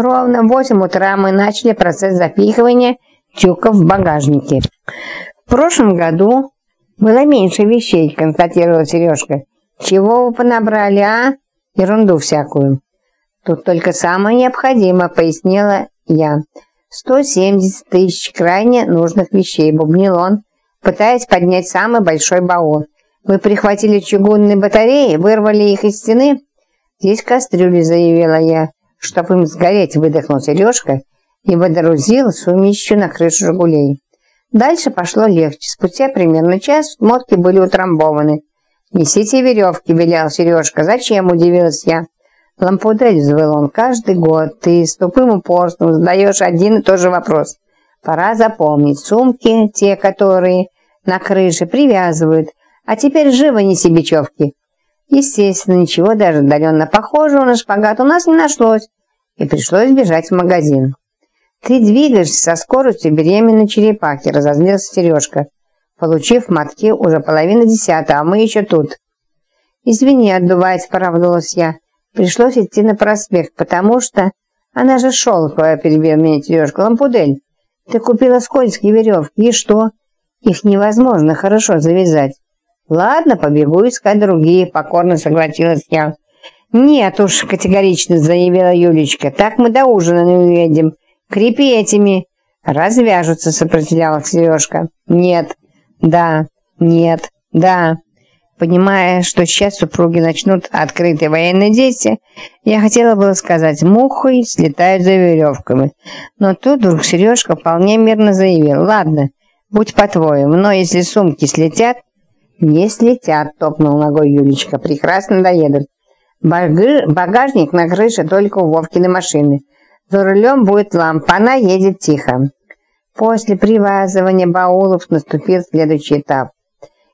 Ровно в 8 утра мы начали процесс запихивания тюков в багажнике. В прошлом году было меньше вещей, констатировала Сережка. Чего вы понабрали, а? Ерунду всякую. Тут только самое необходимое, пояснила я. 170 тысяч крайне нужных вещей, бубнил он, пытаясь поднять самый большой баул. Вы прихватили чугунные батареи, вырвали их из стены? Здесь кастрюли, заявила я. Чтоб им сгореть, выдохнул Сережка и водрузил сумищу на крышу «Жигулей». Дальше пошло легче. Спустя примерно час мотки были утрамбованы. «Несите веревки», — велел Сережка. «Зачем?» — удивилась я. «Лампудель», — взвыл он, — «каждый год ты с тупым упорством задаешь один и тот же вопрос. Пора запомнить. Сумки, те, которые на крыше, привязывают. А теперь живо неси бечевки». Естественно, ничего даже отдаленно похожего на шпагат у нас не нашлось, и пришлось бежать в магазин. «Ты двигаешься со скоростью беременной черепахи», — разозлился Сережка, получив мотки уже половина десятого, а мы еще тут. «Извини, отдуваясь, поравнулась я. Пришлось идти на проспект, потому что... Она же шелковая, перебил меня Сережка. Лампудель, ты купила скользкие веревки, и что? Их невозможно хорошо завязать. Ладно, побегу искать другие, покорно согласилась я. Нет уж, категорично заявила Юлечка, так мы до ужина не уедем. Крепи этими. Развяжутся, сопротивлялась Сережка. Нет, да, нет, да. Понимая, что сейчас супруги начнут открытые военные действия, я хотела было сказать «мухой слетают за веревками». Но тут вдруг Сережка вполне мирно заявил «Ладно, будь по-твоему, но если сумки слетят, «Не слетят», — топнул ногой Юлечка. «Прекрасно доедут. Багажник на крыше только у Вовкиной машины. За рулем будет лампа, она едет тихо». После привязывания баулов наступил следующий этап.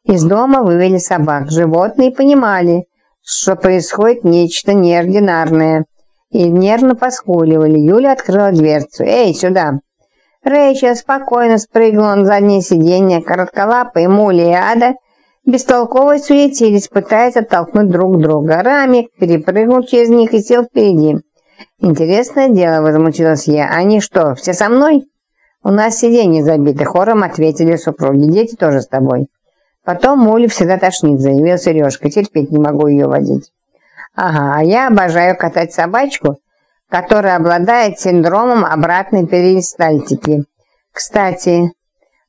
Из дома вывели собак. Животные понимали, что происходит нечто неординарное, и нервно поскуливали. Юля открыла дверцу. «Эй, сюда!» Рэйчел спокойно спрыгнула на заднее сиденье. Коротколапые Мули и Ада бестолково суетились, пытаясь оттолкнуть друг друга. Рамик перепрыгнул через них и сел впереди. «Интересное дело», — возмутилась я. «Они что, все со мной?» «У нас сиденье забито», — хором ответили супруги. «Дети тоже с тобой». «Потом Мулю всегда тошнит», — заявил Сережка. «Терпеть не могу ее водить». «Ага, а я обожаю катать собачку, которая обладает синдромом обратной перистальтики. Кстати,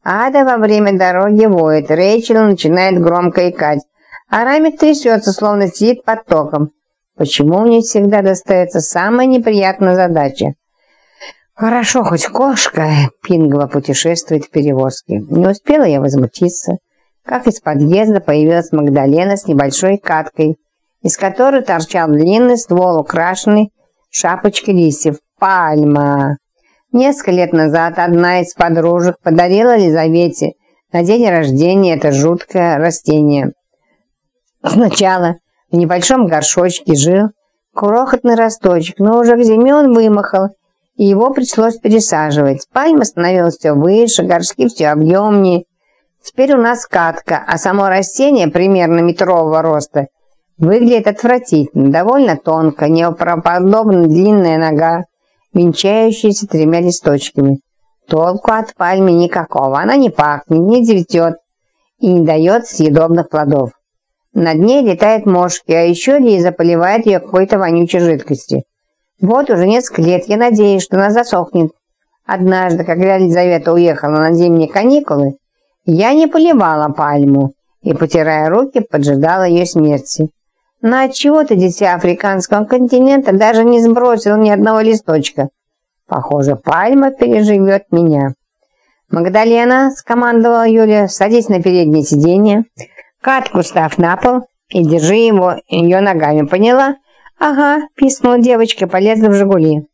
Ада во время дороги воет, Рэйчел начинает громко икать, а Рамик трясется, словно сидит под током. Почему мне всегда достается самая неприятная задача? Хорошо, хоть кошка Пингова путешествует в перевозке. Не успела я возмутиться, как из подъезда появилась Магдалена с небольшой каткой, из которой торчал длинный ствол, украшенный шапочкой листьев. Пальма! Несколько лет назад одна из подружек подарила Елизавете на день рождения это жуткое растение. Сначала в небольшом горшочке жил крохотный росточек, но уже к зиме он вымахал, и его пришлось пересаживать. Пальма становилась все выше, горшки все объемнее. Теперь у нас катка, а само растение примерно метрового роста выглядит отвратительно, довольно тонко, неправдоподобно длинная нога, венчающаяся тремя листочками. Толку от пальмы никакого, она не пахнет, не цветет и не дает съедобных плодов. Над ней летают мошки, а еще Лиза поливает ее какой-то вонючей жидкости. Вот уже несколько лет я надеюсь, что она засохнет. Однажды, когда Лизавета уехала на зимние каникулы, я не поливала пальму и, потирая руки, поджидала ее смерти. Но отчего ты, дитя африканского континента, даже не сбросил ни одного листочка? Похоже, пальма переживет меня. Магдалена, скомандовала Юля, садись на переднее сиденье, катку ставь на пол и держи его ее ногами, поняла? Ага, писнула девочка, полезла в «Жигули».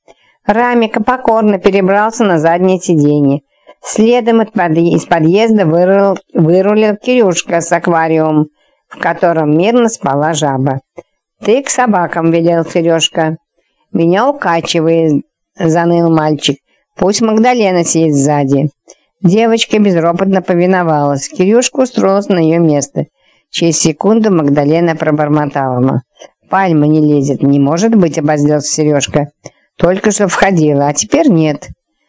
Рамика покорно перебрался на заднее сиденье. Следом из подъезда вырулил, вырулил Кирюшка с аквариумом, в котором мирно спала жаба. «Ты к собакам», — велел Сережка. «Меня укачивает», — заныл мальчик. «Пусть Магдалена сидит сзади». Девочка безропотно повиновалась. Кирюшка устроился на ее место. Через секунду Магдалена пробормотала. «Пальма не лезет. Не может быть», — обозлился Сережка. Только что входила, а теперь нет.